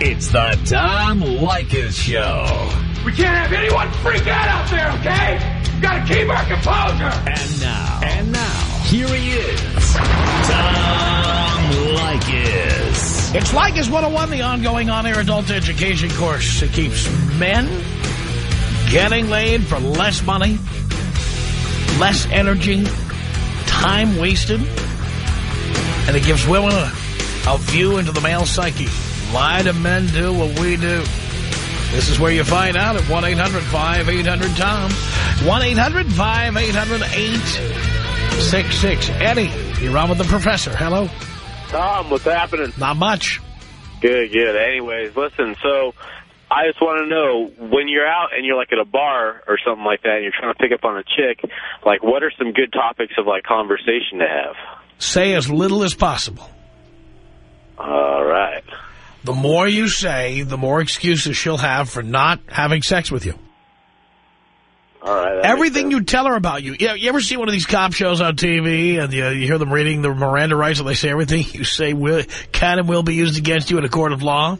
It's the Tom Leykis Show. We can't have anyone freak out out there, okay? We gotta keep our composure. And now. And now. Here he is. Tom Leykis. It's Leykis 101, the ongoing on-air adult education course that keeps men getting laid for less money, less energy, time wasted, and it gives women a, a view into the male psyche. Why do men do what we do? This is where you find out at 1-800-5800-TOM. 1-800-5800-866. Eddie, you're on with the professor. Hello. Tom, what's happening? Not much. Good, good. Anyways, listen, so I just want to know, when you're out and you're like at a bar or something like that and you're trying to pick up on a chick, like what are some good topics of like conversation to have? Say as little as possible. All right. The more you say, the more excuses she'll have for not having sex with you. All right. Everything you tell her about you. You, you ever see one of these cop shows on TV and you, you hear them reading the Miranda rights and they say everything you say will, can and will be used against you in a court of law?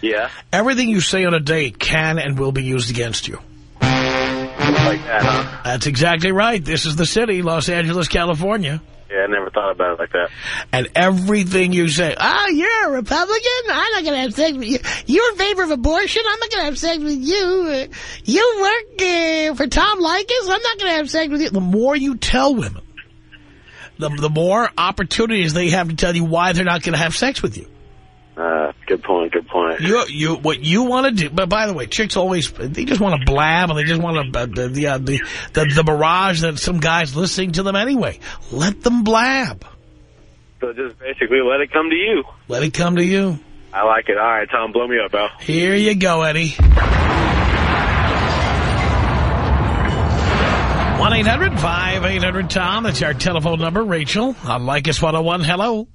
Yeah, Everything you say on a date can and will be used against you. like that, huh? That's exactly right. This is the city, Los Angeles, California. Yeah, I never thought about it like that. And everything you say, ah, you're a Republican? I'm not going to have sex with you. You're in favor of abortion? I'm not going to have sex with you. You work uh, for Tom Leykis? I'm not going to have sex with you. The more you tell women, the, the more opportunities they have to tell you why they're not going to have sex with you. Uh, good point, good point. You, you, what you want to do, but by the way, chicks always, they just want to blab and they just want to, uh, the, the, uh, the, the, the barrage that some guy's listening to them anyway. Let them blab. So just basically let it come to you. Let it come to you. I like it. All right, Tom, blow me up, bro. Here you go, Eddie. 1-800-5800-TOM. That's our telephone number. Rachel on Leykis 101. Hello.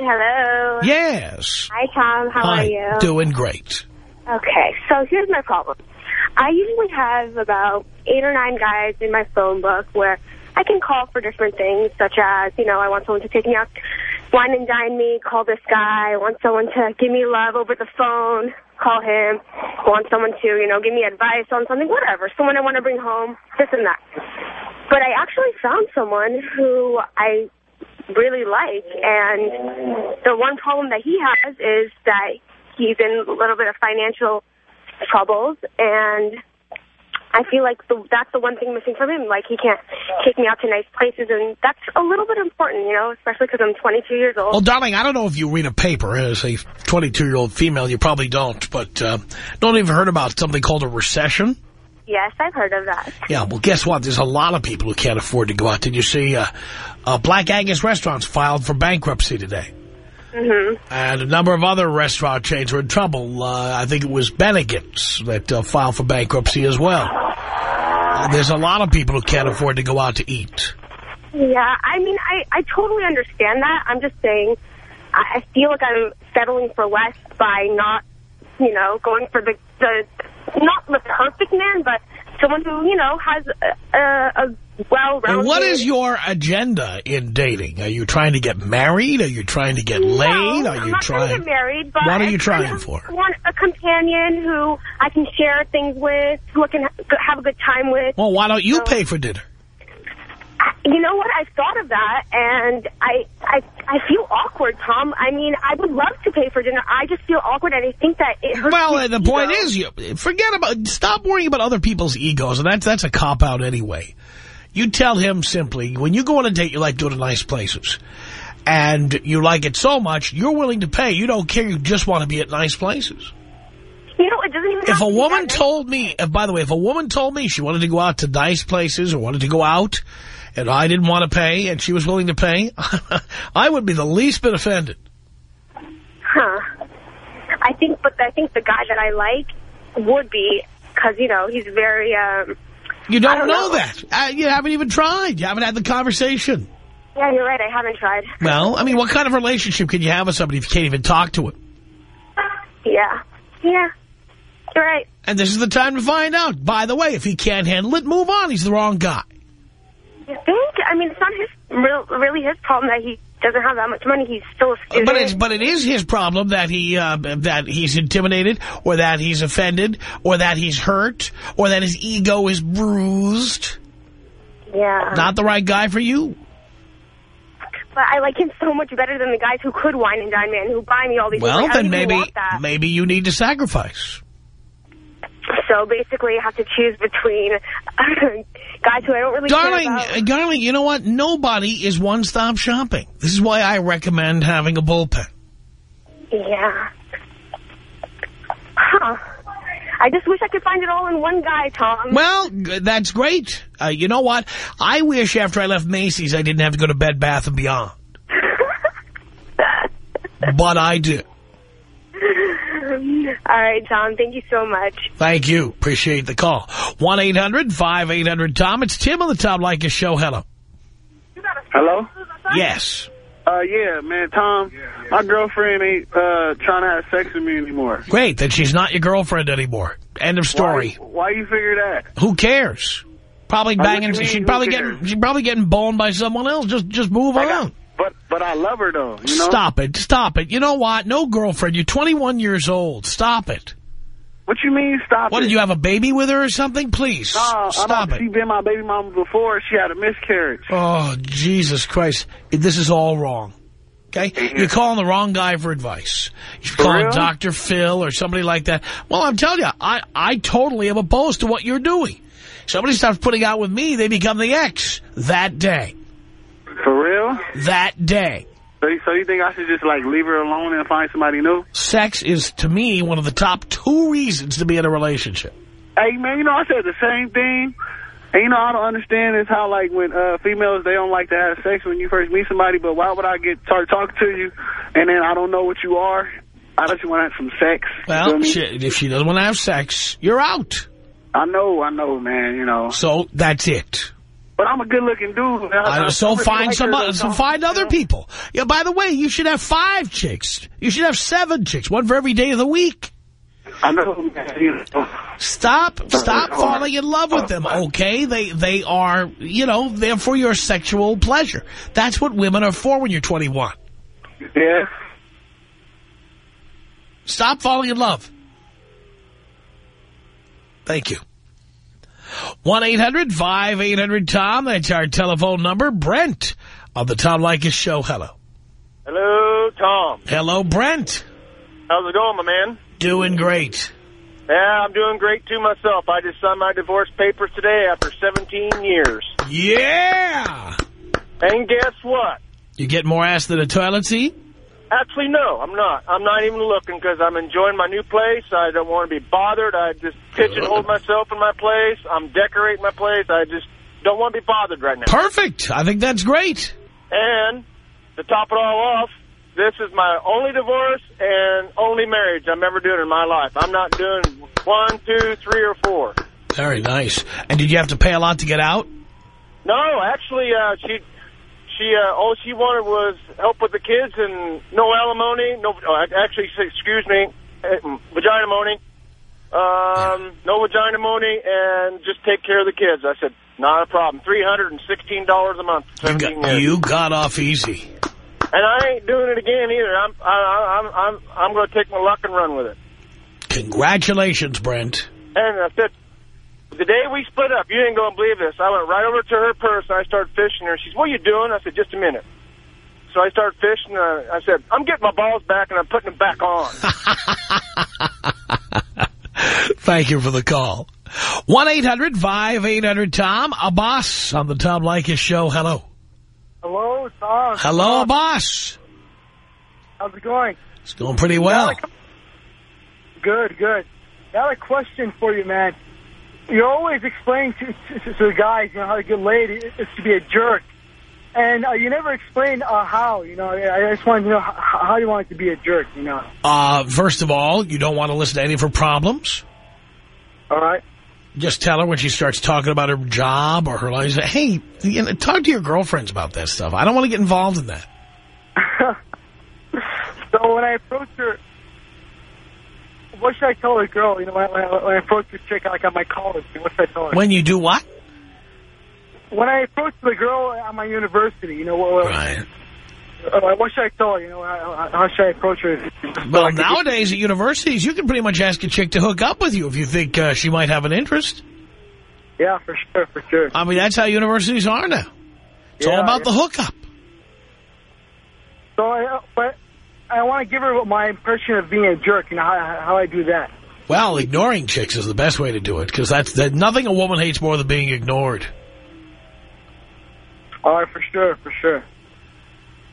Hello. Yes. Hi, Tom. How Hi. are you? Doing great. Okay, so here's my problem. I usually have about eight or nine guys in my phone book where I can call for different things, such as, you know, I want someone to take me out, wine and dine me, call this guy. I want someone to give me love over the phone, call him. I want someone to, you know, give me advice on something, whatever. Someone I want to bring home, this and that. But I actually found someone who I really like, and the one problem that he has is that he's in a little bit of financial troubles, and I feel like the, that's the one thing missing from him. Like, he can't take me out to nice places, and that's a little bit important, you know, especially because I'm 22 years old. Well, darling, I don't know if you read a paper as a 22-year-old female. You probably don't, but uh, don't even heard about something called a recession? Yes, I've heard of that. Yeah, well, guess what? There's a lot of people who can't afford to go out. Did you see uh, uh, Black Angus restaurants filed for bankruptcy today? hmm And a number of other restaurant chains were in trouble. Uh, I think it was Bennigan's that uh, filed for bankruptcy as well. Uh, there's a lot of people who can't afford to go out to eat. Yeah, I mean, I, I totally understand that. I'm just saying, I I feel like I'm settling for less by not, you know, going for the, the not the perfect man, but someone who, you know, has a, a, a well-rounded... What is your agenda in dating? Are you trying to get married? Are you trying to get laid? Are you I'm not trying to get married, but What are you I trying for? want a companion who I can share things with, who I can have a good time with. Well, why don't you So- pay for dinner? You know what? I've thought of that, and I, I, I feel awkward, Tom. I mean, I would love to pay for dinner. I just feel awkward, and I think that it hurts. Well, the point is, you forget about, stop worrying about other people's egos, and that's that's a cop out anyway. You tell him simply, when you go on a date, you like to go to nice places, and you like it so much, you're willing to pay. You don't care. You just want to be at nice places. You know, it doesn't even. If a woman told me, if, by the way, if a woman told me she wanted to go out to nice places or wanted to go out, and I didn't want to pay, and she was willing to pay, I would be the least bit offended. Huh. I think, but I think the guy that I like would be, because, you know, he's very, um, You don't, don't know, know. that. Uh, you haven't even tried. You haven't had the conversation. yeah, you're right, I haven't tried. Well, I mean, what kind of relationship can you have with somebody if you can't even talk to him? Yeah. Yeah. You're right. And this is the time to find out. By the way, if he can't handle it, move on. He's the wrong guy. You think? I mean, it's not his, real, really his problem that he doesn't have that much money. He's still a student. But it's but it is his problem that he uh, that he's intimidated, or that he's offended, or that he's hurt, or that his ego is bruised. yeah. Not the right guy for you. But I like him so much better than the guys who could wine and dine me and who buy me all these Well. Like, then maybe maybe you need to sacrifice. So basically, I have to choose between guys who I don't really Darling, uh, darling, you know what? Nobody is one-stop shopping. This is why I recommend having a bullpen. Yeah. Huh. I just wish I could find it all in one guy, Tom. Well, that's great. Uh, you know what? I wish after I left Macy's I didn't have to go to Bed Bath & Beyond. but I do. All right, Tom. Thank you so much. Thank you. Appreciate the call. 1-800-5800-TOM. It's Tim on the Tom Leykis show. Hello. Hello? Yes. Uh, yeah, man, Tom, my girlfriend ain't, uh, trying to have sex with me anymore. Great. Then she's not your girlfriend anymore. End of story. Why, why you figure that? Who cares? Probably banging. mean, She's who probably cares? getting. She's probably getting boned by someone else. Just, just move Like, on. I- but, but I love her though, you know? Stop it. Stop it. You know what? No girlfriend. You're 21 years old. Stop it. What you mean stop What, it? did you have a baby with her or something? Please, No, stop it. she been my baby mama before. She had a miscarriage. Oh, Jesus Christ. This is all wrong. Okay? You're calling the wrong guy for advice. You're For call real? Dr. Phil or somebody like that. Well, I'm telling you, I, I totally am opposed to what you're doing. Somebody starts putting out with me, they become the ex that day. That day. So, so you think I should just like leave her alone and find somebody new? Sex is, to me, one of the top two reasons to be in a relationship. Hey man, you know I said the same thing. And you know I don't understand is how like when uh females they don't like to have sex when you first meet somebody, but why would I get start talking to you and then I don't know what you are? I just want to have some sex. Well, she, if she doesn't want to have sex, you're out. I know, I know, man. You know, So that's it. But I'm a good looking dude. I, I so find some, uh, so find you other know? people. Yeah. By the way, you should have five chicks. You should have seven chicks, one for every day of the week. I know, man. You know. Stop, stop falling in love with them. Okay, they they are, you know, they're for your sexual pleasure. That's what women are for when you're 21. Yeah. Stop falling in love. Thank you. 1-800-5800-TOM. That's our telephone number. Brent on the Tom Leykis Show. Hello. Hello, Tom. Hello, Brent. How's it going, my man? Doing great. Yeah, I'm doing great, too, myself. I just signed my divorce papers today after 17 years. Yeah! And guess what? You get more ass than a toilet seat? Actually, no, I'm not. I'm not even looking because I'm enjoying my new place. I don't want to be bothered. I just pigeonhole myself in my place. I'm decorating my place. I just don't want to be bothered right now. Perfect. I think that's great. And to top it all off, this is my only divorce and only marriage I'm ever doing in my life. I'm not doing one, two, three, or four. Very nice. And did you have to pay a lot to get out? No, actually, uh, she, she, uh, all she wanted was help with the kids and no alimony. No, oh, actually, excuse me, uh, vagina money. Um, no vagina money, and just take care of the kids. I said, not a problem. Three hundred and sixteen dollars a month. You got, you got off easy. And I ain't doing it again either. I'm, I, I'm, I'm, I'm going to take my luck and run with it. Congratulations, Brent. And I said, the day we split up, you ain't going to believe this. I went right over to her purse and I started fishing her. She's, what are you doing? I said, just a minute. So I started fishing. Uh, I said, I'm getting my balls back and I'm putting them back on. Thank you for the call. 1-800-5800-TOM. Abbas on the Tom Leykis Show. Hello. Hello, Tom. Hello, Abbas. How's it going? It's going pretty well. Good, good. I got a question for you, man. You always explain to, to, to the guys, you know, how to get laid is to be a jerk. And uh, you never explain uh, how, you know. I just want to know how, how you want it to be a jerk, you know. Uh, first of all, you don't want to listen to any of her problems. All right? Just tell her when she starts talking about her job or her life. say, Hey, you know, talk to your girlfriends about that stuff. I don't want to get involved in that. so when I approach her, what should I tell the girl? You know, when I, when I, approach the chick, like on my college, what should I tell her? When you do what? when I approach the girl at my university, you know, well, Right. uh, what should I tell her? You know, how, how should I approach her? Well, nowadays at universities, you can pretty much ask a chick to hook up with you if you think uh, she might have an interest. Yeah, for sure, for sure. I mean, that's how universities are now. It's all about yeah. the hookup. So, I, uh, but I want to give her my impression of being a jerk. You know how how I do that. Well, ignoring chicks is the best way to do it because that's that. Nothing a woman hates more than being ignored. All right, for sure, for sure.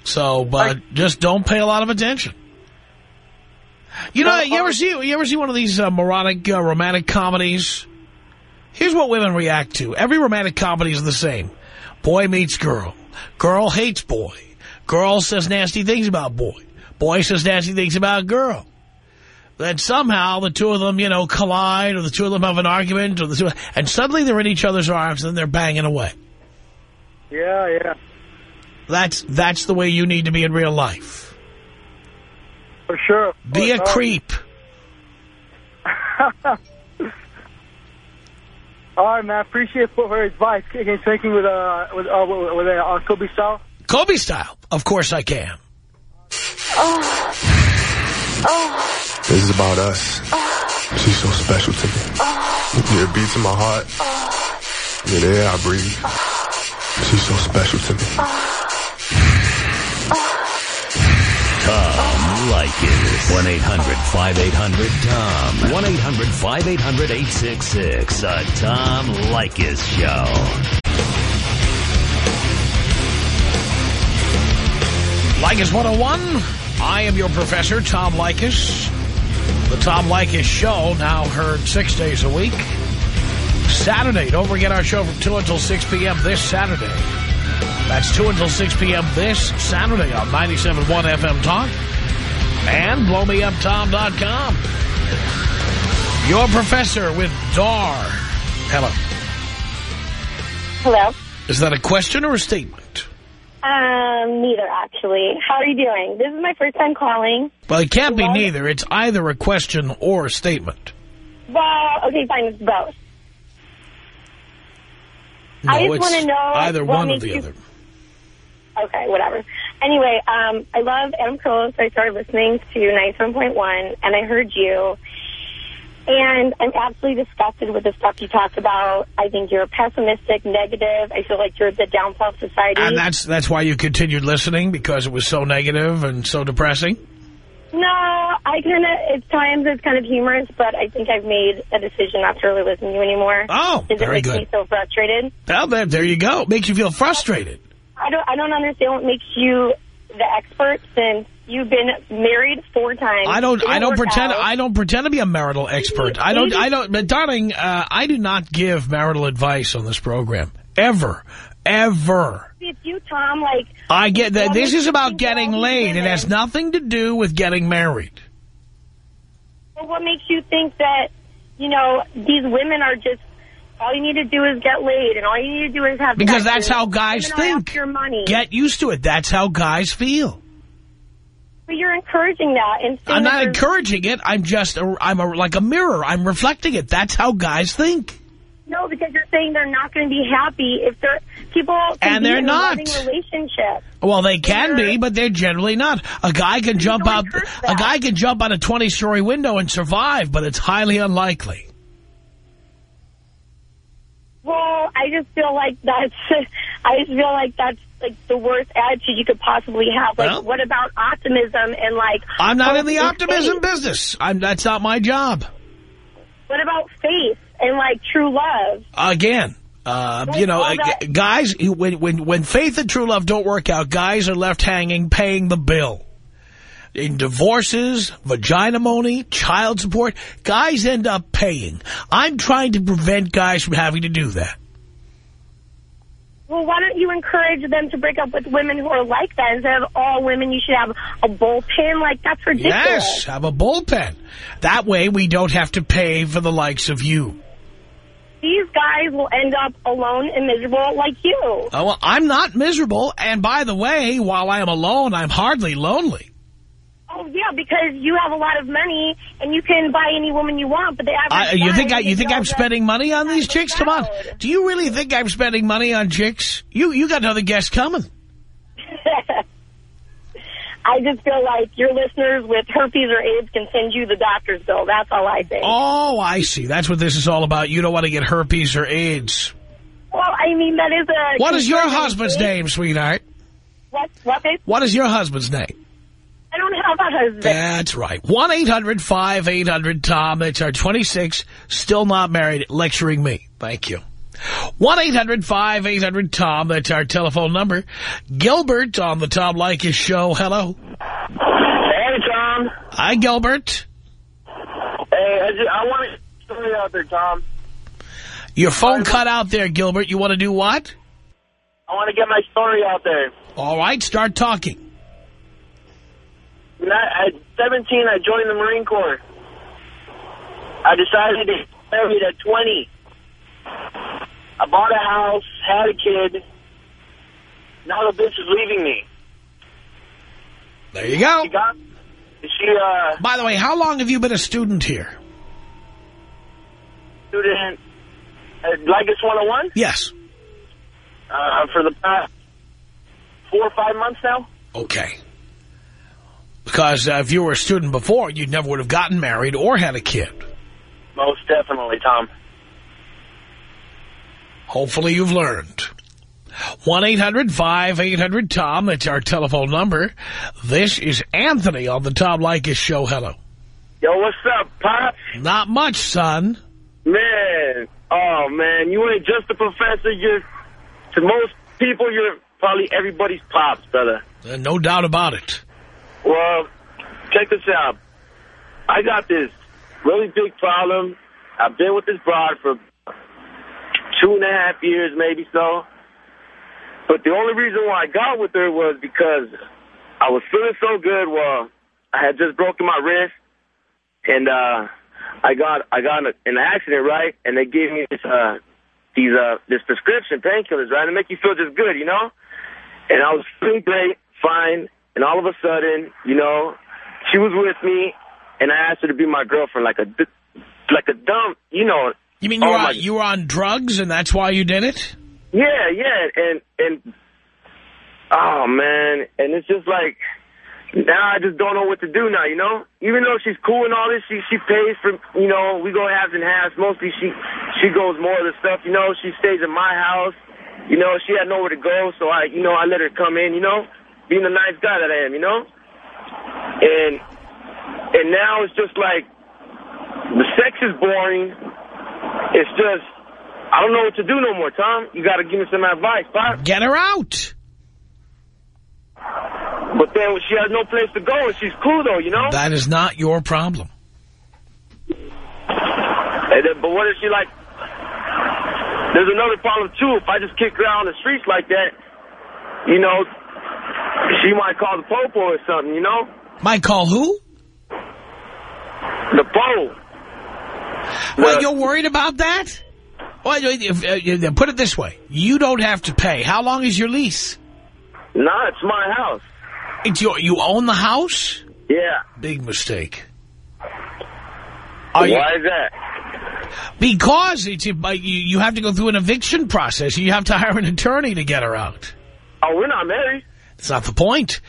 So, but just don't pay a lot of attention. You know, you ever see you ever see one of these uh, moronic uh, romantic comedies? Here's what women react to. Every romantic comedy is the same. Boy meets girl. Girl hates boy. Girl says nasty things about boy. Boy says nasty things about girl. Then somehow the two of them, you know, collide or the two of them have an argument or the two, and suddenly they're in each other's arms and they're banging away. Yeah, yeah, That's, that's the way you need to be in real life. for sure. Be a Oh, creep. All right, man. Appreciate for her advice. Again, thanking with uh with uh with, with uh, Kobe style? Kobe style. Of course I can. This is about us. She's so special to me. Yeah, it beats in my heart. Yeah, the air I breathe. She's so special to me. Tom Leykis. 1-800-5800-TOM. 1-800-5800-866. The Tom Leykis Show. Leykis 101. I am your professor, Tom Leykis. The Tom Leykis Show, now heard six days a week. Saturday, don't forget our show from 2 until 6 p.m. this Saturday. That's 2 until 6 p.m. this Saturday on 97.1 FM Talk and blowmeuptom.com. Your professor with Dar. Hello. Hello. Is that a question or a statement? Um, neither, actually. How are you doing? This is my first time calling. Well, it can't be Well- neither. It's either a question or a statement. Well, okay, fine, it's both. No, I just wanna know either one or the you- other. Okay, whatever. Anyway, um, I love Adam Carolla, so I started listening to 97.1, and I heard you. And I'm absolutely disgusted with the stuff you talk about. I think you're pessimistic, negative. I feel like you're the downfall of society. And that's that's why you continued listening because it was so negative and so depressing. No, I kind of, at times it's kind of humorous, but I think I've made a decision not to really listen to you anymore. Oh, Because it good. me so frustrated. Well, there, there you go. Makes you feel frustrated. I don't, I don't understand what makes you the expert since you've been married four times. I don't. I don't pretend. out. I don't pretend to be a marital expert. I don't. I don't. But darling, uh, I do not give marital advice on this program ever, ever. If you, Tom, like... I get that this is about getting laid. It has nothing to do with getting married. Well, what makes you think that, you know, these women are just... All you need to do is get laid, and all you need to do is have Because that's how guys think. Your money. Get used to it. That's how guys feel. But you're encouraging that. And I'm not encouraging it. I'm just. A, I'm a, like a mirror. I'm reflecting it. That's how guys think. No, because you're saying they're not going to be happy if they're people can And they're in not. a relationship. Well, they can be, but they're generally not. A guy can jump out. A guy can jump out a 20-story window and survive, but it's highly unlikely. Well, I just feel like that's. I just feel like that's like the worst attitude you could possibly have. Like, Well- what about optimism and like? I'm not in the optimism faith? business. I'm. That's not my job. What about faith and like true love? Again, uh, you know, uh, guys, when when when faith and true love don't work out, guys are left hanging, paying the bill. In divorces, vagina money, child support, guys end up paying. I'm trying to prevent guys from having to do that. Well, why don't you encourage them to break up with women who are like that instead of all women? You should have a bullpen. Like that's ridiculous. Yes, have a bullpen. That way we don't have to pay for the likes of you. These guys will end up alone and miserable like you. Oh, well, I'm not miserable. And by the way, while I am alone, I'm hardly lonely. Oh yeah, because you have a lot of money and you can buy any woman you want. But the average you think I, you think I'm spending money on these chicks? Come on. Do you really think I'm spending money on chicks? You you got another guest coming. I just feel like your listeners with herpes or AIDS can send you the doctor's bill. That's all I think. Oh, I see. That's what this is all about. You don't want to get herpes or AIDS. Well, I mean, that is a... What is your husband's name, sweetheart? What, what, babe? What is your husband's name? I a husband. That's right. 1-800-5800-TOM. That's our 26, still not married, lecturing me. Thank you. 1-800-5800-TOM. That's our telephone number. Gilbert on the Tom Leykis show. Hello. Hey, Tom. Hi, Gilbert. Hey, I, just, I want to get something out there, Tom. Your phone cut out there, Gilbert. You want to do what? I want to get my story out there. All right, start talking. At 17, I joined the Marine Corps. I decided to get married at 20. I bought a house, had a kid. Now the bitch is leaving me. There you go. She got, she, uh, By the way, how long have you been a student here? student at Leykis 101 Yes. uh, for the past four or five months now. Okay. Because uh, if you were a student before, you never would have gotten married or had a kid. Most definitely, Tom. Hopefully you've learned. 1-800-5800-TOM. That's our telephone number. This is Anthony on the Tom Leykis show. Hello. Yo, what's up, Pops? Not much, son. Man, oh, man, you ain't just a professor. You're, to most people, you're probably everybody's Pops, brother. Uh, no doubt about it. Well, check this out. I got this really big problem. I've been with this broad for two and a half years, maybe so. But the only reason why I got with her was because I was feeling so good. Well, I had just broken my wrist, and uh, I got I got in an accident, right? And they gave me this uh, these uh, this prescription painkillers, right, to make you feel just good, you know. And I was feeling great, fine, and all of a sudden, you know, she was with me, and I asked her to be my girlfriend, like a like a dumb, you know. You mean you, oh were, on, you were on drugs and that's why you did it? Yeah, yeah, and and oh man, and it's just like now I just don't know what to do now. You know, even though she's cool and all this, she she pays for you know we go halves and halves. Mostly she she goes more of the stuff. You know, she stays in my house. You know, she had nowhere to go, so I you know I let her come in. You know, being the nice guy that I am. You know, and and now it's just like the sex is boring. It's just I don't know what to do no more, Tom. You got to give me some advice, Pop. Get her out. But then she has no place to go, and she's cool, though, you know? That is not your problem. And then, but what if she, like... There's another problem, too. If I just kick her out on the streets like that, you know, she might call the popo or something, you know? Might call who? The po. Well, you're worried about that? Well, if, uh, put it this way. You don't have to pay. How long is your lease? Nah, it's my house. It's your, you own the house? Yeah. Big mistake. Are Why you, is that? because it's you, you have to go through an eviction process. You have to hire an attorney to get her out. Oh, we're not married. That's not the point.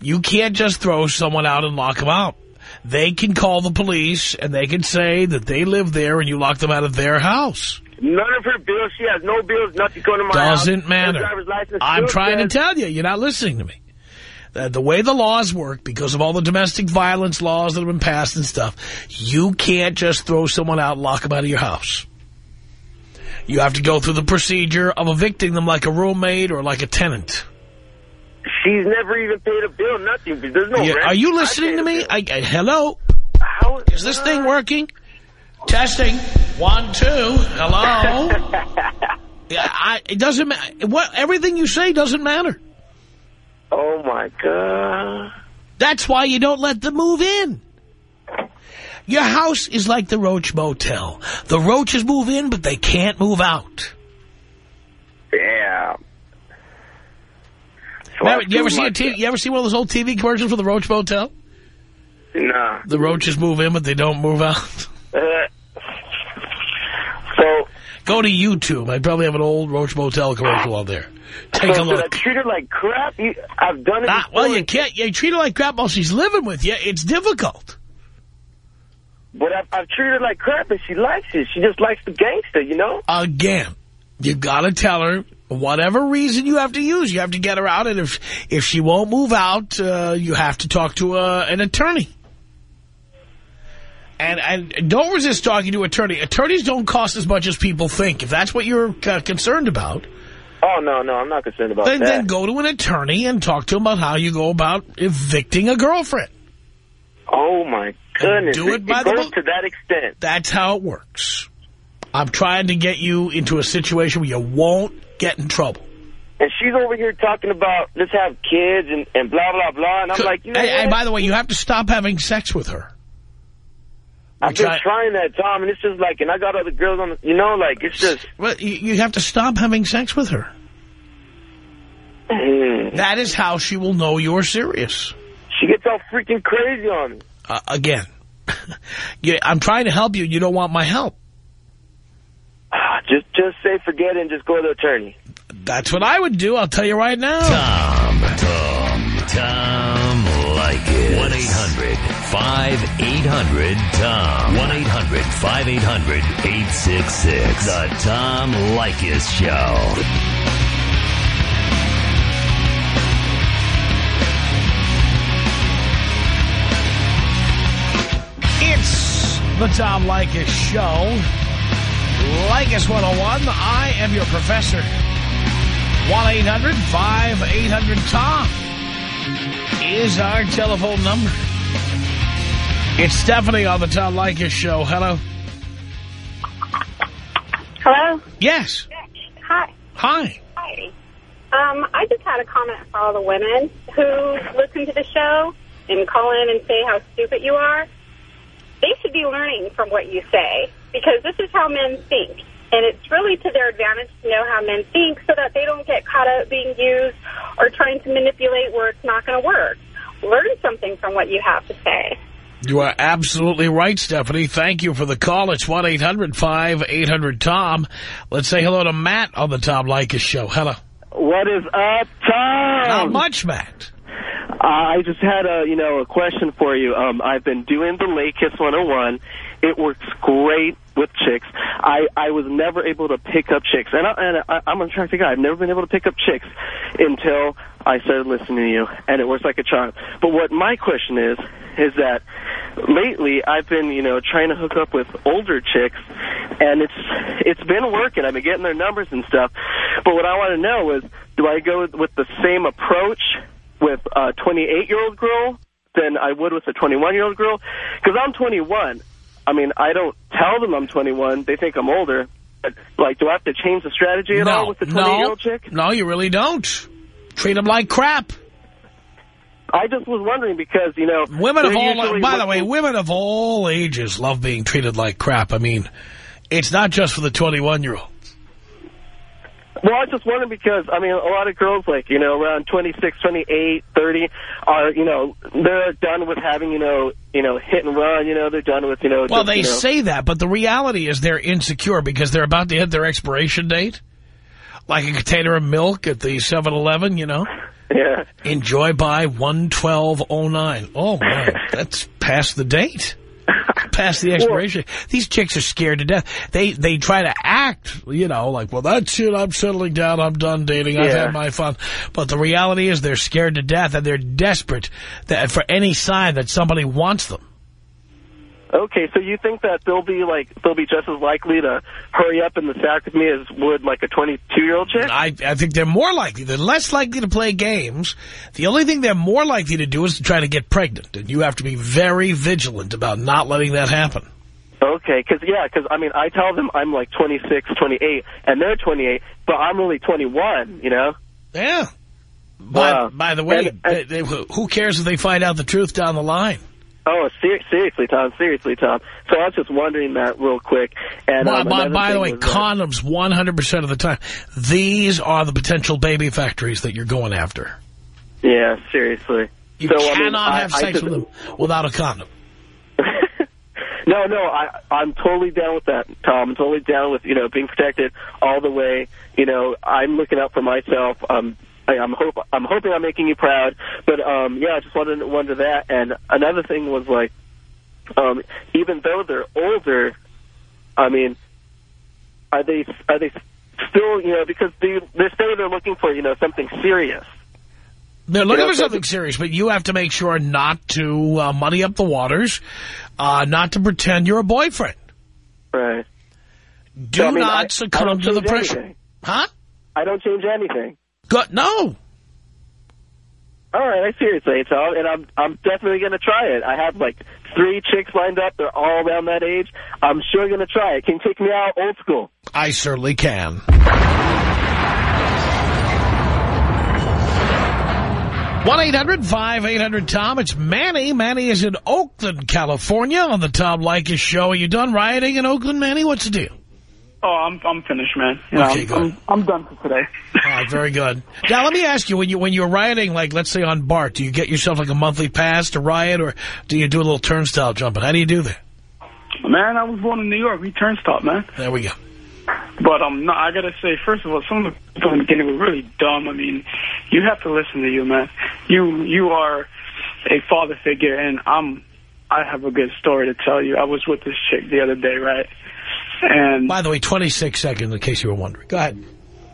You can't just throw someone out and lock them out. They can call the police and they can say that they live there and you lock them out of their house. None of her bills. She has no bills, nothing going to my house. Doesn't matter. driver's license I'm trying to tell you. You're not listening to me. Uh, the way the laws work, because of all the domestic violence laws that have been passed and stuff, you can't just throw someone out and lock them out of your house. You have to go through the procedure of evicting them like a roommate or like a tenant. She's never even paid a bill, nothing. There's no Yeah, are you listening to me? I, I, hello? How, Is this thing working? Testing. One, two. Hello? yeah, I, it doesn't matter. What, everything you say doesn't matter. Oh, my God. That's why you don't let them move in. Your house is like the Roach Motel. The roaches move in, but they can't move out. Yeah. You ever see a TV, you ever see one of those old TV commercials for the Roach Motel? Nah. The roaches move in, but they don't move out. Uh, so, Go to YouTube. I probably have an old Roach Motel commercial on there. Take so a should I treat her like crap? You, I've done it Ah, before. well, you can't. You treat her like crap while she's living with you. It's difficult. But I've, I've treated her like crap, and she likes it. She just likes the gangster, you know? Again, you got to tell her whatever reason you have to use. You have to get her out, and if if she won't move out, uh, you have to talk to uh, an attorney. And and don't resist talking to an attorney. Attorneys don't cost as much as people think. If that's what you're uh, concerned about, Oh, no, no, I'm not concerned about then, that. then go to an attorney and talk to him about how you go about evicting a girlfriend. Oh, my goodness. do it by the goes book. to that extent. That's how it works. I'm trying to get you into a situation where you won't get in trouble. And she's over here talking about let's have kids and, and blah, blah, blah. And I'm like, you know Hey, hey, what? by the way, you have to stop having sex with her. I've been I- trying that, Tom, and it's just like, and I got other girls on the, you know, like, it's just, Well, you, you have to stop having sex with her. mm, That is how she will know you're serious. she gets all freaking crazy on me. Uh, again, you, I'm trying to help you. You don't want my help. Just, just say forget it and just go to the attorney. That's what I would do. I'll tell you right now. Tom. Tom. Tom Leykis. 1-800-5800-TOM. 1-800-5800-866. The Tom Leykis Show. It's the Tom Leykis Show. Leykis 101. I am your professor. 1-800-5800-TOM is our telephone number. It's Stephanie on the Tom Leykis Show. Hello. Hello? Yes. Hi. Hi. Hi. Um, I just had a comment for all the women who listen to the show and call in and say how stupid you are. They should be learning from what you say because this is how men think. And it's really to their advantage to know how men think so that they don't get caught up being used or trying to manipulate where it's not going to work. Learn something from what you have to say. You are absolutely right, Stephanie. Thank you for the call. It's 1-800-5800-TOM. Let's say hello to Matt on the Tom Leykis Show. Hello. What is up, Tom? Not much, Matt. I just had a, you know, a question for you. Um, I've been doing the Leykis 101. It works great with chicks. I, I was never able to pick up chicks. And, I, and I, I'm an attractive guy. I've never been able to pick up chicks until I started listening to you. And it works like a charm. But what my question is, is that lately I've been, you know, trying to hook up with older chicks. And it's it's been working. I've been getting their numbers and stuff. But what I want to know is, do I go with the same approach with a 28-year-old girl than I would with a 21-year-old girl? Because I'm 21. I mean, I don't tell them I'm 21. They think I'm older. But, like, do I have to change the strategy at all with the no, 28-year-old chick? no, you really don't. Treat them like crap. I just was wondering because, you know... Women of all, by the way, women of all ages love being treated like crap. I mean, it's not just for the 21-year-old. Well, I was just wondering because, I mean, a lot of girls, like, you know, around 26, 28, 30, are, you know, they're done with having, you know, you know, hit and run, you know, they're done with, you know... Well, just, they you know, say that, but the reality is they're insecure because they're about to hit their expiration date. Like a container of milk at the 7-Eleven, you know? Yeah. Enjoy by 112.09. Oh, man, that's past the date. Past the expiration. These chicks are scared to death. They they try to act, you know, like, well, that's it. I'm settling down. I'm done dating. I've Yeah. had my fun. But the reality is they're scared to death, and they're desperate that for any sign that somebody wants them. Okay, so you think that they'll be, like, they'll be just as likely to hurry up in the sack with me as would, like, a 22-year-old chick? I, I think they're more likely. They're less likely to play games. The only thing they're more likely to do is to try to get pregnant. And you have to be very vigilant about not letting that happen. Okay, because, yeah, because, I mean, I tell them I'm, like, 26, 28, and they're 28, but I'm really 21, you know? Yeah. By, Wow. by the way, And- and- they, they, who cares if they find out the truth down the line? Oh, ser seriously, Tom, seriously, Tom. So I was just wondering that real quick. And by um, by, by the way, condoms 100% of the time. These are the potential baby factories that you're going after. Yeah, seriously. You So, I mean, cannot I- have sex with them without a condom. No, no, I, I'm totally down with that, Tom. I'm totally down with, you know, being protected all the way. You know, I'm looking out for myself. Um, I, I'm hope I'm hoping I'm making you proud. But um, yeah, I just wanted to wonder that. And another thing was like, um, even though they're older, I mean, are they are they still you know because they they say they're looking for you know something serious. They're looking for something serious, but you have to make sure not to uh, muddy up the waters, uh, not to pretend you're a boyfriend. Right. Do So, I mean, not I- I succumb don't to the pressure. anything. Huh? I don't change anything. Good. No. All right, I seriously, what you're saying, Tom, and I'm I'm definitely going to try it. I have like three chicks lined up. They're all around that age. I'm sure going to try it. Can you take me out old school? I certainly can. one eight hundred five eight hundred tom It's Manny. Manny is in Oakland, California on the Tom Leykis show. Are you done rioting in Oakland, Manny? What's the deal? Oh, I'm I'm finished, man. You Okay, I'm, good. I'm, I'm done for today. All right, very good. Now, let me ask you, when, you, when you're rioting, like, let's say on BART, do you get yourself like a monthly pass to riot, or do you do a little turnstile jumping? How do you do that? Man, I was born in New York. We turnstile, man. There we go. But um, no, I gotta say, first of all, some of the people in the beginning were really dumb. I mean, you have to listen to you, man. You you are a father figure, and I'm. I have a good story to tell you. I was with this chick the other day, right? And By the way, 26 seconds, in case you were wondering. Go ahead.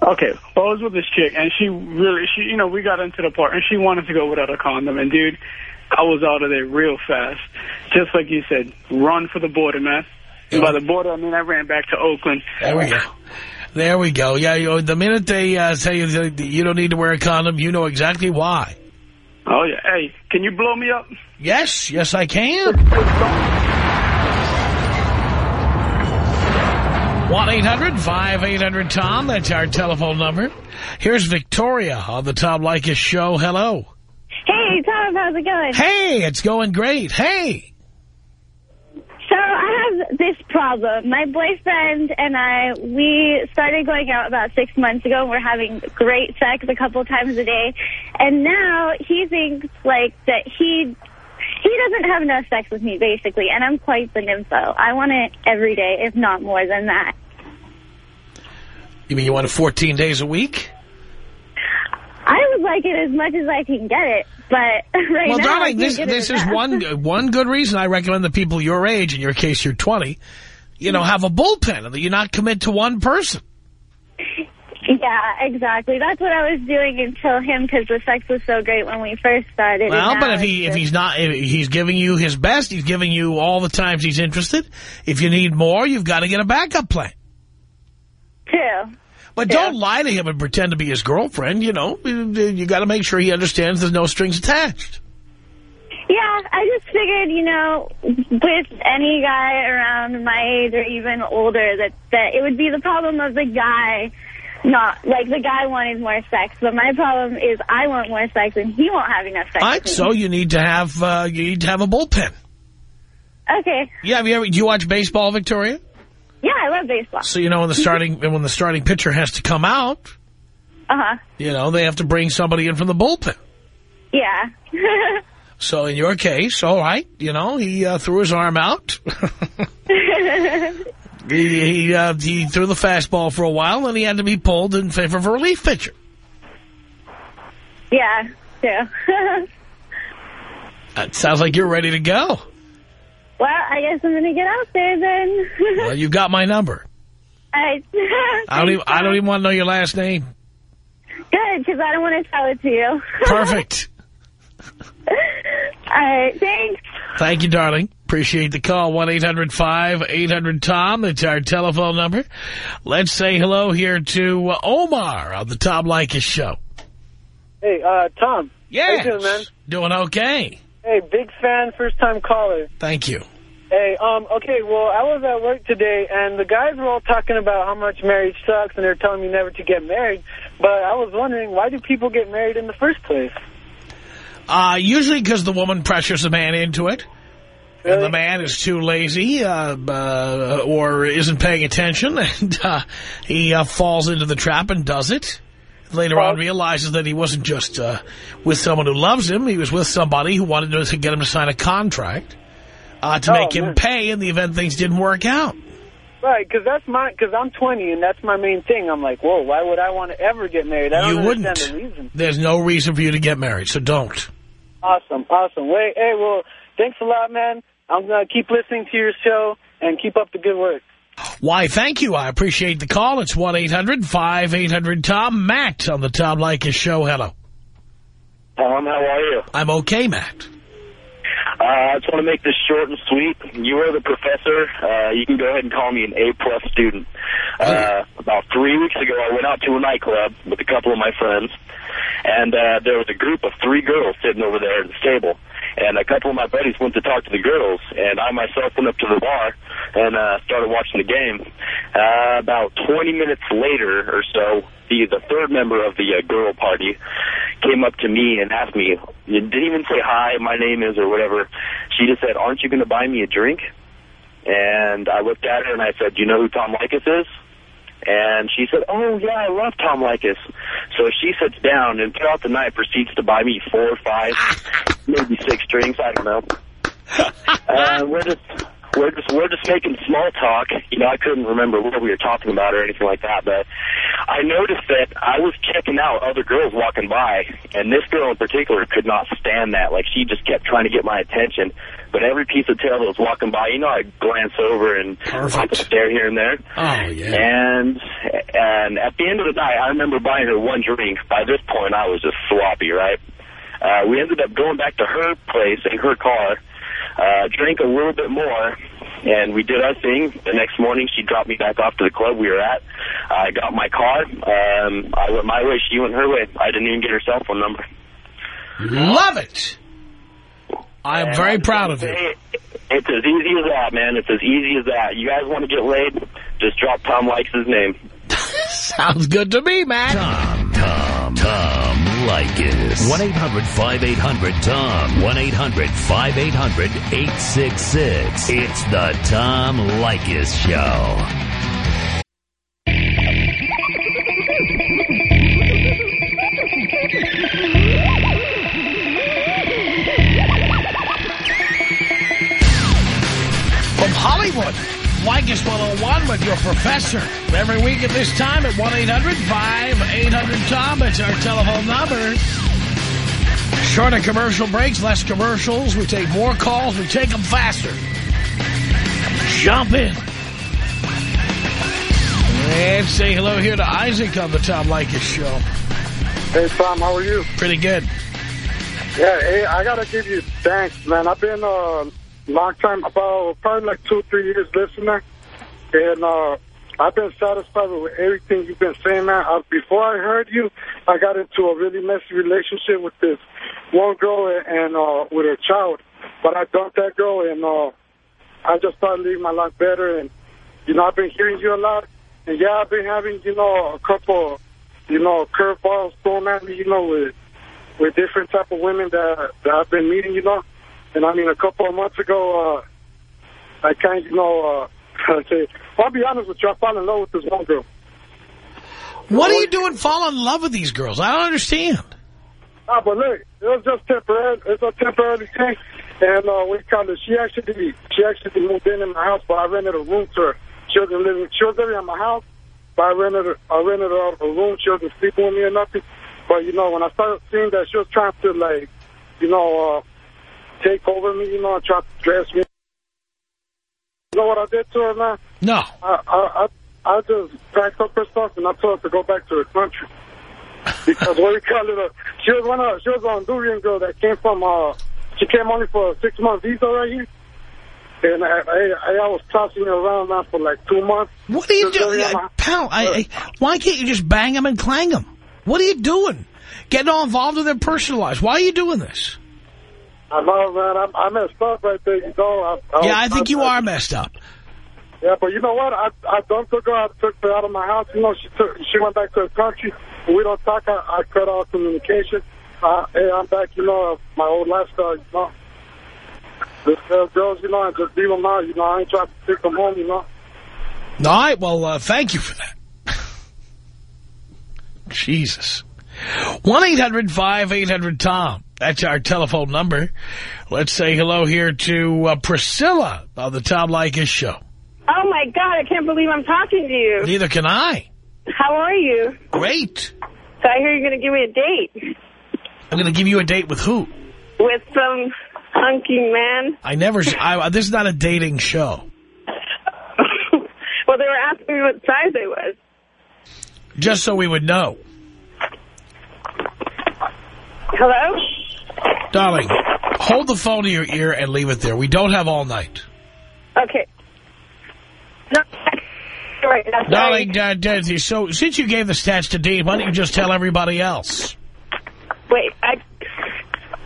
Okay, well, I was with this chick, and she really, she, you know, we got into the part, and she wanted to go without a condom, and dude, I was out of there real fast. Just like you said, run for the border, man. And by the border, I mean I ran back to Oakland. There we go. There we go. Yeah, you, the minute they uh, tell you that you don't need to wear a condom, you know exactly why. Oh, yeah. Hey, can you blow me up? Yes, yes, I can. 1-800-5800-TOM. That's our telephone number. Here's Victoria on the Tom Leykis show. Hello. Hey, Tom, how's it going? Hey, it's going great. Hey. So I have this problem. My boyfriend and I, we started going out about six months ago. We're having great sex a couple times a day. And now he thinks, like, that he... He doesn't have enough sex with me, basically, and I'm quite the nympho. I want it every day, if not more than that. You mean you want it 14 days a week? I would like it as much as I can get it, but right well, now I darling, this this is one one good reason I recommend that people your age, in your case you're 20, you know, have a bullpen and that you not commit to one person. Yeah, exactly. That's what I was doing until him because the sex was so great when we first started. Well, but if he if he's not if he's giving you his best, he's giving you all the times he's interested. If you need more, you've got to get a backup plan. True. But don't lie to him and pretend to be his girlfriend. You know, you got to make sure he understands there's no strings attached. Yeah, I just figured, you know, with any guy around my age or even older, that, that it would be the problem of the guy not, like, the guy wanted more sex, but my problem is I want more sex and he won't have enough sex. Right, so you need to have uh, you need to have a bullpen. Okay. Yeah, have you ever do you watch baseball, Victoria? Yeah, I love baseball. So you know when the starting when the starting pitcher has to come out, Uh-huh. you know they have to bring somebody in from the bullpen. Yeah. So in your case, all right, you know he uh, threw his arm out. he he, uh, he threw the fastball for a while, and he had to be pulled in favor of a relief pitcher. yeah, yeah. It sounds like you're ready to go. well, I guess I'm going to get out there then. Well, you got my number. I, I don't even I don't even want to know your last name. Good, because I don't want to tell it to you. Perfect. All right, thanks. Thank you, darling. Appreciate the call. 1-800-5800-TOM. That's our telephone number. Let's say hello here to uh, Omar on the Tom Leykis show. Hey, uh, Tom. Yes. How you doing, man? Doing okay. Hey, big fan, first-time caller. Thank you. Hey, um, okay, well, I was at work today, and the guys were all talking about how much marriage sucks, and they're telling me never to get married. But I was wondering, why do people get married in the first place? Uh, usually because the woman pressures the man into it. And the man is too lazy uh, uh, or isn't paying attention, and uh, he uh, falls into the trap and does it. Later on realizes that he wasn't just uh, with someone who loves him. He was with somebody who wanted to get him to sign a contract. uh, to Oh, make him man. pay in the event things didn't work out. Right, because that's my, because I'm 20 and that's my main thing. I'm like, whoa, why would I want to ever get married? I don't You understand wouldn't. the reason. There's no reason for you to get married, so don't. Awesome, awesome. Wait, hey, well, thanks a lot, man. I'm going to keep listening to your show and keep up the good work. Why, thank you. I appreciate the call. It's 1-800-5800-TOM. Matt on the Tom Leykis Show. Hello. Tom, how are you? I'm okay, Matt. Uh, I just want to make this short and sweet. You are the professor. Uh, you can go ahead and call me an A-plus student. Uh, about three weeks ago, I went out to a nightclub with a couple of my friends, and uh, there was a group of three girls sitting over there at the table. And a couple of my buddies went to talk to the girls, and I myself went up to the bar and uh, started watching the game. Uh, about 20 minutes later or so, the, the third member of the uh, girl party came up to me and asked me, you didn't even say hi, my name is, or whatever. She just said, aren't you going to buy me a drink? And I looked at her and I said, do you know who Tom Leykis is? And she said, oh, yeah, I love Tom Leykis. So she sits down and throughout the night proceeds to buy me four or five, maybe six drinks, I don't know. Uh, we're just we're just we're just making small talk. You know, I couldn't remember what we were talking about or anything like that, but I noticed that I was checking out other girls walking by, and this girl in particular could not stand that. Like she just kept trying to get my attention. But every piece of tail that was walking by, you know, I glance over and a stare here and there. Oh, yeah. And and at the end of the night, I remember buying her one drink. By this point, I was just sloppy, right? Uh, we ended up going back to her place in her car, uh, drank a little bit more, and we did our thing. The next morning, she dropped me back off to the club we were at. I got my car. Um, I went my way. She went her way. I didn't even get her cell phone number. Love it. I am And very I'm proud of gonna you. say, It's as easy as that, man. It's as easy as that. You guys want to get laid? Just drop Tom Leykis name. Sounds good to me, man. Tom, Tom, Tom Leykis. 1-800-5800-TOM. 1-800-5800-866. It's the Tom Leykis Show. From Hollywood, Leykis 101 with your professor. Every week at this time at 1-800-5800-TOM. It's our telephone number. Shorter commercial breaks, less commercials. We take more calls. We take them faster. Jump in. And say hello here to Isaac on the Tom Leykis Show. Hey, Tom, how are you? Pretty good. Yeah, hey, I got to give you thanks, man. I've been uh, long time, about probably like two, three years listener. And uh, I've been satisfied with everything you've been saying, man. Uh, before I heard you, I got into a really messy relationship with this one girl and uh, with her child. But I dumped that girl, and uh, I just started living my life better. And, you know, I've been hearing you a lot. And, yeah, I've been having, you know, a couple, you know, curveballs thrown at me, you know, with with different type of women that, that I've been meeting, you know. And, I mean, a couple of months ago, uh, I kind of, you know, uh, say, well, I'll be honest with you, I fell in love with this one girl. What are you doing falling in love with these girls? I don't understand. Ah, but look, it was just temporary. It's a temporary thing. And uh, we kind of, she actually, she actually moved in in my house, but I rented a room to her. She wasn't living, she was living in my house, but I rented her, I rented her a room. She wasn't sleeping with me or nothing. But, you know, when I started seeing that she was trying to, like, you know, uh, take over me, you know, and try to dress me. You know what I did to her, man? No. I, I, I, I just packed up her stuff and I told her to go back to her country. Because what we call it, uh, she was one of, she was a Honduran girl that came from, uh, she came only for a six month visa right here. And I, I, I was tossing her around now for like two months. What are you doing? living in my- Uh, Pal, I, I, why can't you just bang them and clang them? What are you doing? Getting all involved in their personal lives. Why are you doing this? I know, man. I'm, I messed up right there, you know. I, I yeah, I think you are messed up. Yeah, but you know what? I I dumped her. I took her out of my house. You know, she took she went back to her country. We don't talk. I, I cut off communication. Uh, hey, I'm back. You know, my old lifestyle. You know, the uh, girls. You know, and just leave them out. You know, I ain't trying to take them home. You know. All right, well, uh, thank you for that. Jesus. 1-800-5800-TOM That's our telephone number. Let's say hello here to uh, Priscilla on the Tom Leykis show. Oh, my God, I can't believe I'm talking to you. Neither can I. How are you? Great. So I hear you're going to give me a date I'm going to give you a date with who? with some hunky man. I never, I, this is not a dating show. Well, they were asking me what size I was. Just so we would know. Hello? Darling, hold the phone to your ear and leave it there. We don't have all night. Okay. No, right now, sorry. Darling, uh, so since you gave the stats to Dean, why don't you just tell everybody else? Wait, I,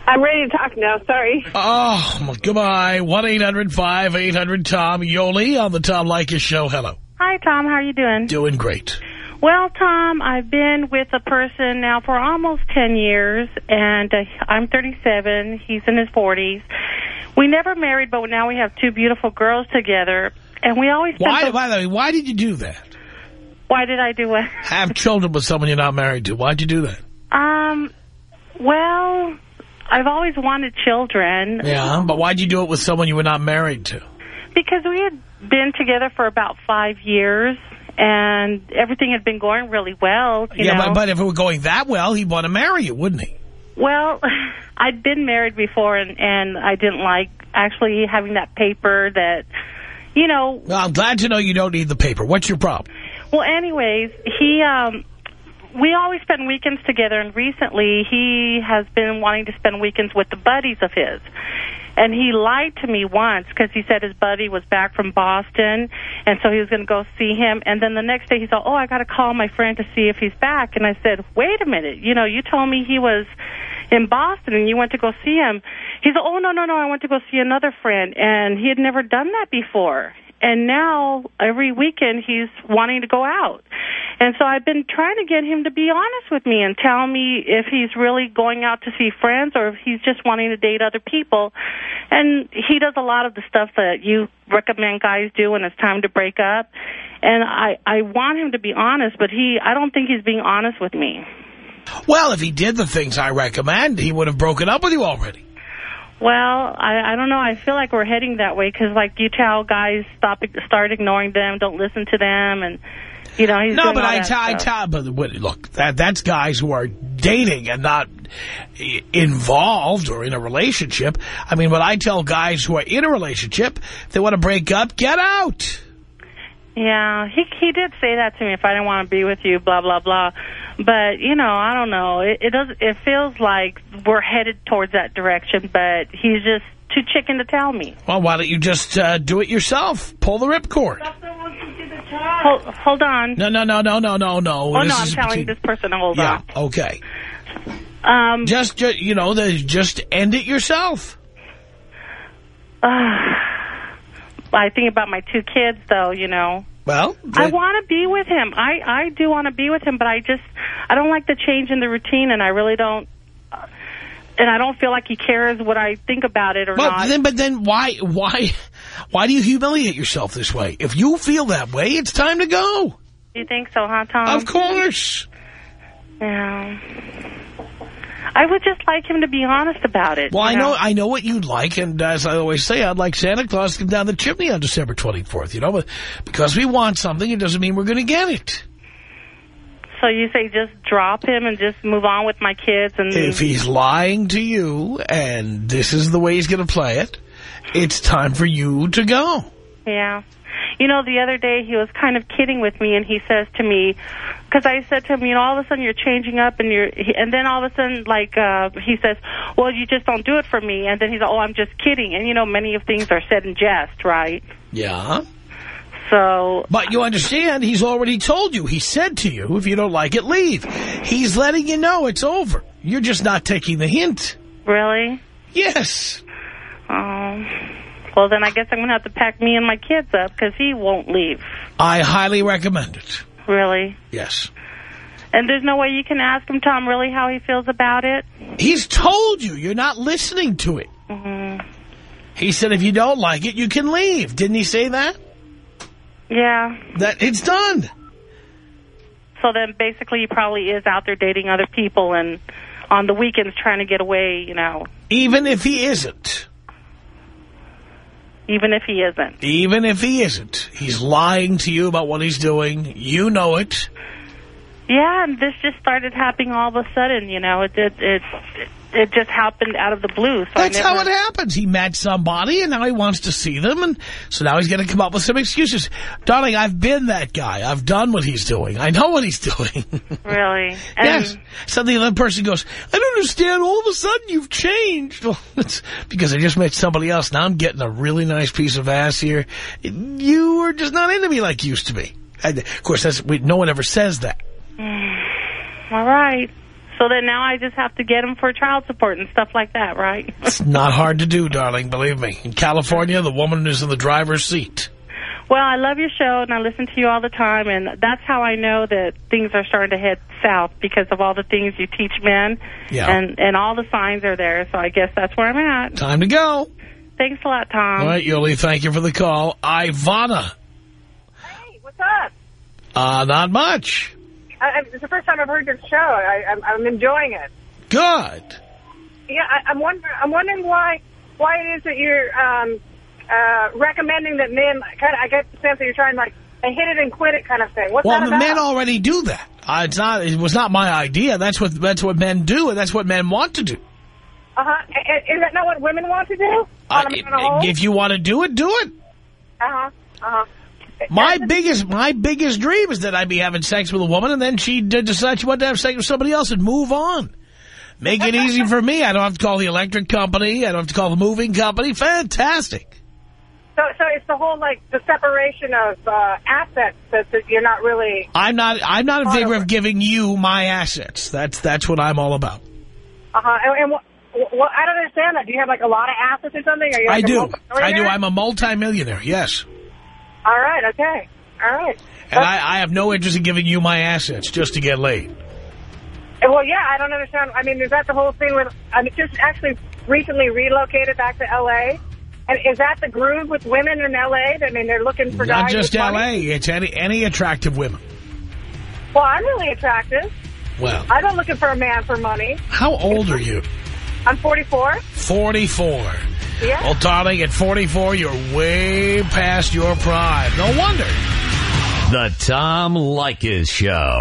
I'm ready to talk now. Sorry. Oh, well, goodbye. 1-800-5800-TOM. Yoli on the Tom Leykis show. Hello. Hi, Tom. How are you doing? Doing great. Well, Tom, I've been with a person now for almost 10 years, and uh, I'm 37. He's in his 40s. We never married, but now we have two beautiful girls together, and we always... Why, by the way, why did you do that? Why did I do what? Have children with someone you're not married to. Why'd you do that? Um, well, I've always wanted children. Yeah, but why'd you do it with someone you were not married to? Because we had been together for about five years, and everything had been going really well, you yeah, know. but, but if it were going that well, he'd want to marry you, wouldn't he? Well, I'd been married before, and, and I didn't like actually having that paper that, you know, Well, I'm glad to know you don't need the paper. What's your problem? Well, anyways, he, um, we always spend weekends together, and recently he has been wanting to spend weekends with the buddies of his. And he lied to me once because he said his buddy was back from Boston, and so he was going to go see him. And then the next day he said, oh, I got to call my friend to see if he's back. And I said, wait a minute, you know, you told me he was in Boston and you went to go see him. He said, oh, no, no, no, I went to go see another friend. And he had never done that before. And now every weekend he's wanting to go out. And so I've been trying to get him to be honest with me and tell me if he's really going out to see friends or if he's just wanting to date other people. And he does a lot of the stuff that you recommend guys do when it's time to break up. And I, I want him to be honest, but he, I don't think he's being honest with me. Well, if he did the things I recommend, he would have broken up with you already. Well, I, I don't know. I feel like we're heading that way because, like, you tell guys stop, start ignoring them, don't listen to them, and you know he's no, but I tell, I tell, but look, that that's guys who are dating and not involved or in a relationship. I mean, when I tell guys who are in a relationship, they want to break up, get out. Yeah, he he did say that to me. If I didn't want to be with you, blah blah blah. But you know, I don't know. It, it does. It feels like we're headed towards that direction, but he's just too chicken to tell me. Well, why don't you just uh, do it yourself? Pull the ripcord. Hold, hold on. No, no, no, no, no, no, no. Oh This no, I'm is telling between- this person to hold Yeah, okay. Um, Just, ju- you know, the, just end it yourself. uh, I think about my two kids, though. You know. Well, I want to be with him. I I do want to be with him, but I just I don't like the change in the routine, and I really don't. uh, And I don't feel like he cares what I think about it or Well, not. then, but then why, why, why do you humiliate yourself this way? If you feel that way, it's time to go. you think so, huh, Tom? Of course. Yeah. I would just like him to be honest about it. Well, I know, I know what you'd like, and as I always say, I'd like Santa Claus to come down the chimney on December 24th, you know, but because we want something, it doesn't mean we're going to get it. So you say just drop him and just move on with my kids and If he's lying to you, and this is the way he's going to play it, it's time for you to go. Yeah. You know, the other day he was kind of kidding with me, and he says to me, because I said to him, you know, all of a sudden you're changing up, and you're, and then all of a sudden, like, uh, he says, well, you just don't do it for me, and then he's, oh, I'm just kidding, and you know, many of things are said in jest, right? Yeah. So. But you understand, he's already told you. He said to you, if you don't like it, leave. He's letting you know it's over. You're just not taking the hint. Really? Yes. Oh. Well, then I guess I'm going to have to pack me and my kids up because he won't leave. I highly recommend it. Really? Yes. And there's no way you can ask him, Tom, really how he feels about it? He's told you. You're not listening to it. Mm-hmm. He said if you don't like it, you can leave. Didn't he say that? Yeah. That It's done. So then basically he probably is out there dating other people and on the weekends trying to get away, you know. Even if he isn't. Even if he isn't. Even if he isn't. He's lying to you about what he's doing. You know it. Yeah, and this just started happening all of a sudden, you know. It it it, it just happened out of the blue. So That's I never, how it happens. He met somebody, and now he wants to see them, and so now he's going to come up with some excuses. Darling, I've been that guy. I've done what he's doing. I know what he's doing. Really? And yes. Suddenly the other person goes, I don't understand. All of a sudden you've changed. Well, it's because I just met somebody else. Now I'm getting a really nice piece of ass here. You were just not into me like you used to be. And of course, that's we, no one ever says that. All right. So then now I just have to get him for child support and stuff like that, right? It's not hard to do, darling, believe me. In California, the woman is in the driver's seat. Well, I love your show, and I listen to you all the time, and that's how I know that things are starting to head south because of all the things you teach men, Yeah. and, and all the signs are there, so I guess that's where I'm at. Time to go. Thanks a lot, Tom. All right, Yoli, thank you for the call. Ivana. Hey, what's up? Uh, not much. I, it's the first time I've heard your show. I, I'm, I'm enjoying it. Good. Yeah, I, I'm wondering. I'm wondering why why it is that you're um, uh, recommending that men. Kind of, I get the sense that you're trying like a hit it and quit it kind of thing. What's well, that the about? men already do that. Uh, it's not. It was not my idea. That's what that's what men do, and that's what men want to do. Uh huh. Is that not what women want to do? On a, on a whole? If you want to do it, do it. Uh huh. Uh huh. My biggest my biggest dream is that I'd be having sex with a woman, and then she would decide she wanted to have sex with somebody else and move on. Make it easy for me. I don't have to call the electric company. I don't have to call the moving company. Fantastic. So, so it's the whole like the separation of uh, assets that, that you're not really. I'm not. I'm not in favor of giving you my assets. That's that's what I'm all about. Uh huh. And, and what, what, I don't understand that. Do you have like a lot of assets or something? Are you I like, a do. I do. I'm a multimillionaire. Yes. All right. Okay. All right. And I, I have no interest in giving you my assets just to get laid. Well, yeah, I don't understand. I mean, is that the whole thing with, I mean, just actually recently relocated back to L.A.? And is that the groove with women in L.A.? I mean, they're looking for Not guys just with money? L.A. It's any any attractive women. Well, I'm really attractive. Well, I'm not looking for a man for money. how old are you? I'm 44. 44. Yeah. Well, darling, at 44, you're way past your prime. No wonder. The Tom Leykis Show.